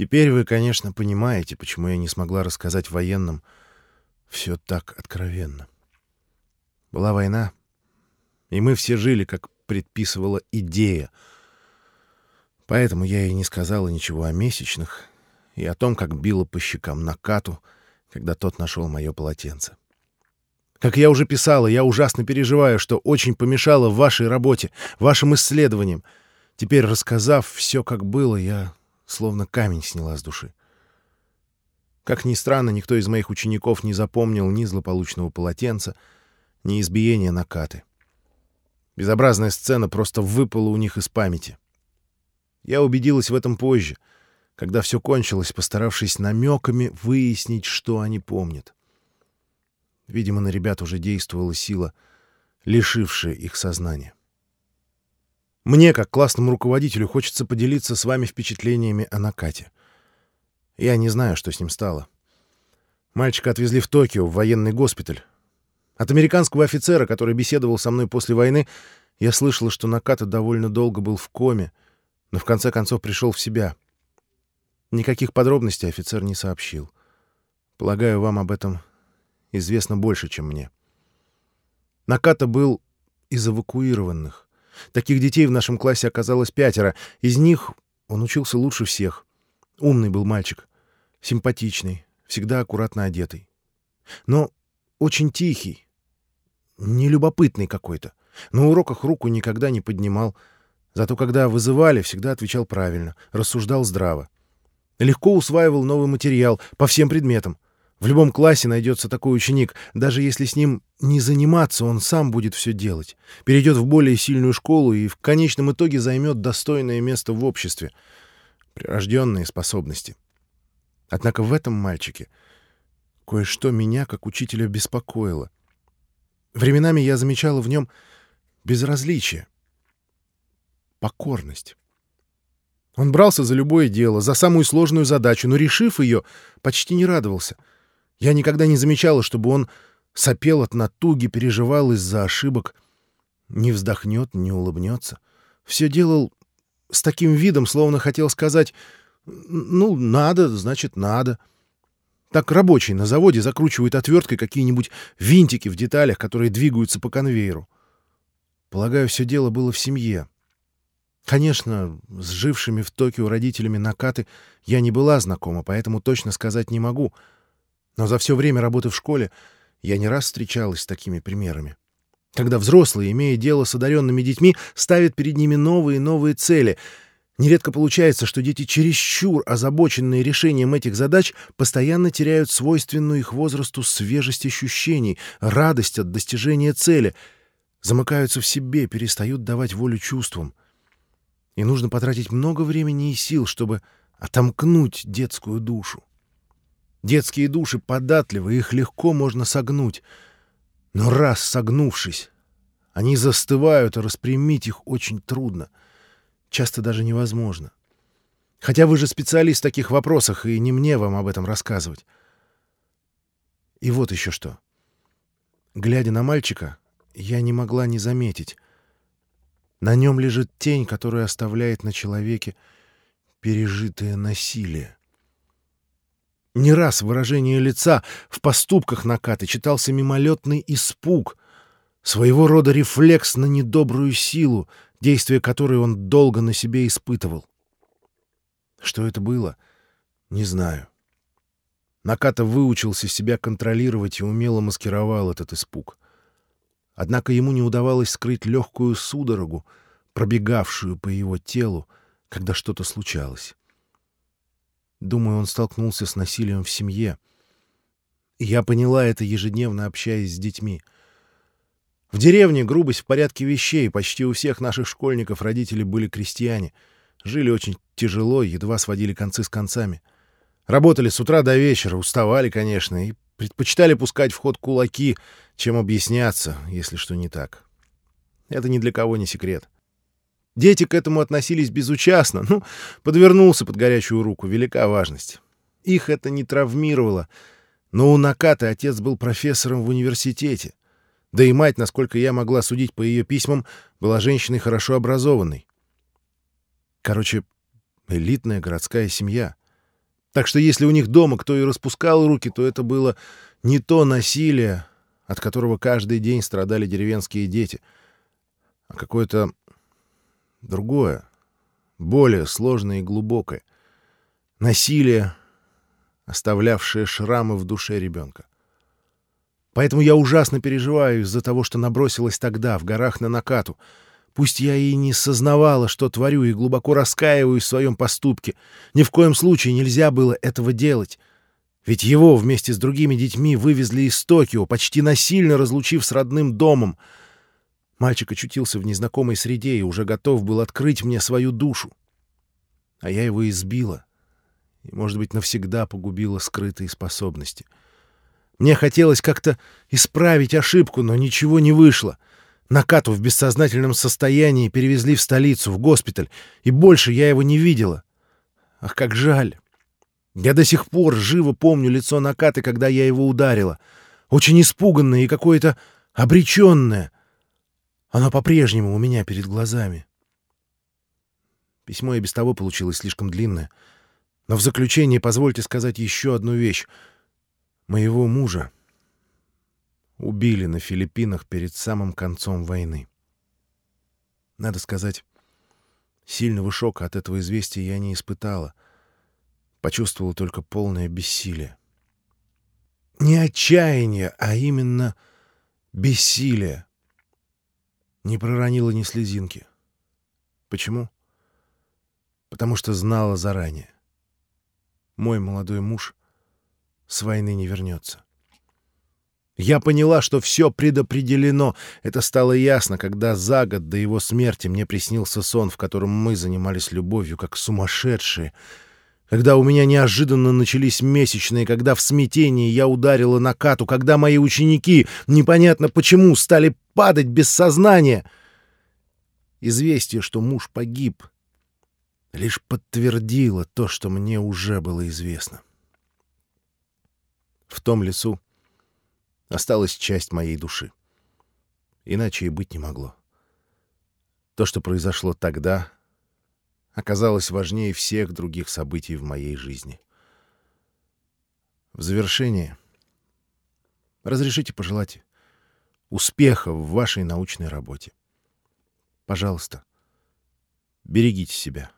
Теперь вы, конечно, понимаете, почему я не смогла рассказать военным все так откровенно. Была война, и мы все жили, как предписывала идея. Поэтому я и не сказала ничего о месячных и о том, как била по щекам накату, когда тот нашел мое полотенце. Как я уже писала, я ужасно переживаю, что очень помешало вашей работе, вашим исследованиям. Теперь, рассказав все, как было, я словно камень сняла с души. Как ни странно, никто из моих учеников не запомнил ни злополучного полотенца, ни избиения накаты. Безобразная сцена просто выпала у них из памяти. Я убедилась в этом позже, когда все кончилось, постаравшись намеками выяснить, что они помнят. Видимо, на ребят уже действовала сила, лишившая их сознания. Мне, как классному руководителю, хочется поделиться с вами впечатлениями о Накате. Я не знаю, что с ним стало. Мальчика отвезли в Токио, в военный госпиталь. От американского офицера, который беседовал со мной после войны, я слышала, что Наката довольно долго был в коме, но в конце концов пришел в себя. Никаких подробностей офицер не сообщил. Полагаю, вам об этом известно больше, чем мне. Наката был из эвакуированных. Таких детей в нашем классе оказалось пятеро. Из них он учился лучше всех. Умный был мальчик, симпатичный, всегда аккуратно одетый. Но очень тихий, нелюбопытный какой-то. На уроках руку никогда не поднимал. Зато когда вызывали, всегда отвечал правильно, рассуждал здраво. Легко усваивал новый материал по всем предметам — в любом классе найдется такой ученик. Даже если с ним не заниматься, он сам будет все делать. Перейдет в более сильную школу и в конечном итоге займет достойное место в обществе. Прирожденные способности. Однако в этом мальчике кое-что меня, как учителя, беспокоило. Временами я замечала в нем безразличие, покорность. Он брался за любое дело, за самую сложную задачу, но, решив ее, почти не радовался — я никогда не замечала, чтобы он сопел от натуги, переживал из-за ошибок. Не вздохнет, не улыбнется. Все делал с таким видом, словно хотел сказать «ну, надо, значит, надо». Так рабочий на заводе закручивает отверткой какие-нибудь винтики в деталях, которые двигаются по конвейеру. Полагаю, все дело было в семье. Конечно, с жившими в Токио родителями Накаты я не была знакома, поэтому точно сказать не могу — но за все время работы в школе я не раз встречалась с такими примерами. Когда взрослые, имея дело с одаренными детьми, ставят перед ними новые и новые цели. Нередко получается, что дети, чересчур озабоченные решением этих задач, постоянно теряют свойственную их возрасту свежесть ощущений, радость от достижения цели, замыкаются в себе, перестают давать волю чувствам. И нужно потратить много времени и сил, чтобы отомкнуть детскую душу. Детские души податливы, их легко можно согнуть. Но раз согнувшись, они застывают, и распрямить их очень трудно. Часто даже невозможно. Хотя вы же специалист в таких вопросах, и не мне вам об этом рассказывать. И вот еще что. Глядя на мальчика, я не могла не заметить. На нем лежит тень, которая оставляет на человеке пережитое насилие. Не раз выражение лица в поступках Накаты читался мимолетный испуг, своего рода рефлекс на недобрую силу, действие которой он долго на себе испытывал. Что это было, не знаю. Наката выучился себя контролировать и умело маскировал этот испуг. Однако ему не удавалось скрыть легкую судорогу, пробегавшую по его телу, когда что-то случалось. Думаю, он столкнулся с насилием в семье. Я поняла это, ежедневно общаясь с детьми. В деревне грубость в порядке вещей. Почти у всех наших школьников родители были крестьяне. Жили очень тяжело, едва сводили концы с концами. Работали с утра до вечера, уставали, конечно, и предпочитали пускать в ход кулаки, чем объясняться, если что не так. Это ни для кого не секрет. Дети к этому относились безучастно. Ну, подвернулся под горячую руку. Велика важность. Их это не травмировало. Но у Накаты отец был профессором в университете. Да и мать, насколько я могла судить по ее письмам, была женщиной хорошо образованной. Короче, элитная городская семья. Так что если у них дома кто и распускал руки, то это было не то насилие, от которого каждый день страдали деревенские дети, а какое-то другое, более сложное и глубокое. Насилие, оставлявшее шрамы в душе ребенка. Поэтому я ужасно переживаю из-за того, что набросилась тогда, в горах на накату. Пусть я и не сознавала, что творю, и глубоко раскаиваюсь в своем поступке. Ни в коем случае нельзя было этого делать. Ведь его вместе с другими детьми вывезли из Токио, почти насильно разлучив с родным домом. Мальчик очутился в незнакомой среде и уже готов был открыть мне свою душу. А я его избила и, может быть, навсегда погубила скрытые способности — мне хотелось как-то исправить ошибку, но ничего не вышло. Накату в бессознательном состоянии перевезли в столицу, в госпиталь, и больше я его не видела. Ах, как жаль! Я до сих пор живо помню лицо Накаты, когда я его ударила. Очень испуганное и какое-то обреченное. Оно по-прежнему у меня перед глазами. Письмо и без того получилось слишком длинное. Но в заключение позвольте сказать еще одну вещь. Моего мужа убили на Филиппинах перед самым концом войны. Надо сказать, сильного шока от этого известия я не испытала. Почувствовала только полное бессилие. Не отчаяние, а именно бессилие. Не проронила ни слезинки. Почему? Потому что знала заранее. Мой молодой муж с войны не вернется. Я поняла, что все предопределено. Это стало ясно, когда за год до его смерти мне приснился сон, в котором мы занимались любовью, как сумасшедшие. Когда у меня неожиданно начались месячные, когда в смятении я ударила на кату, когда мои ученики, непонятно почему, стали падать без сознания. Известие, что муж погиб, лишь подтвердило то, что мне уже было известно. В том лесу осталась часть моей души. Иначе и быть не могло. То, что произошло тогда, оказалось важнее всех других событий в моей жизни. В завершение разрешите пожелать успеха в вашей научной работе. Пожалуйста, берегите себя.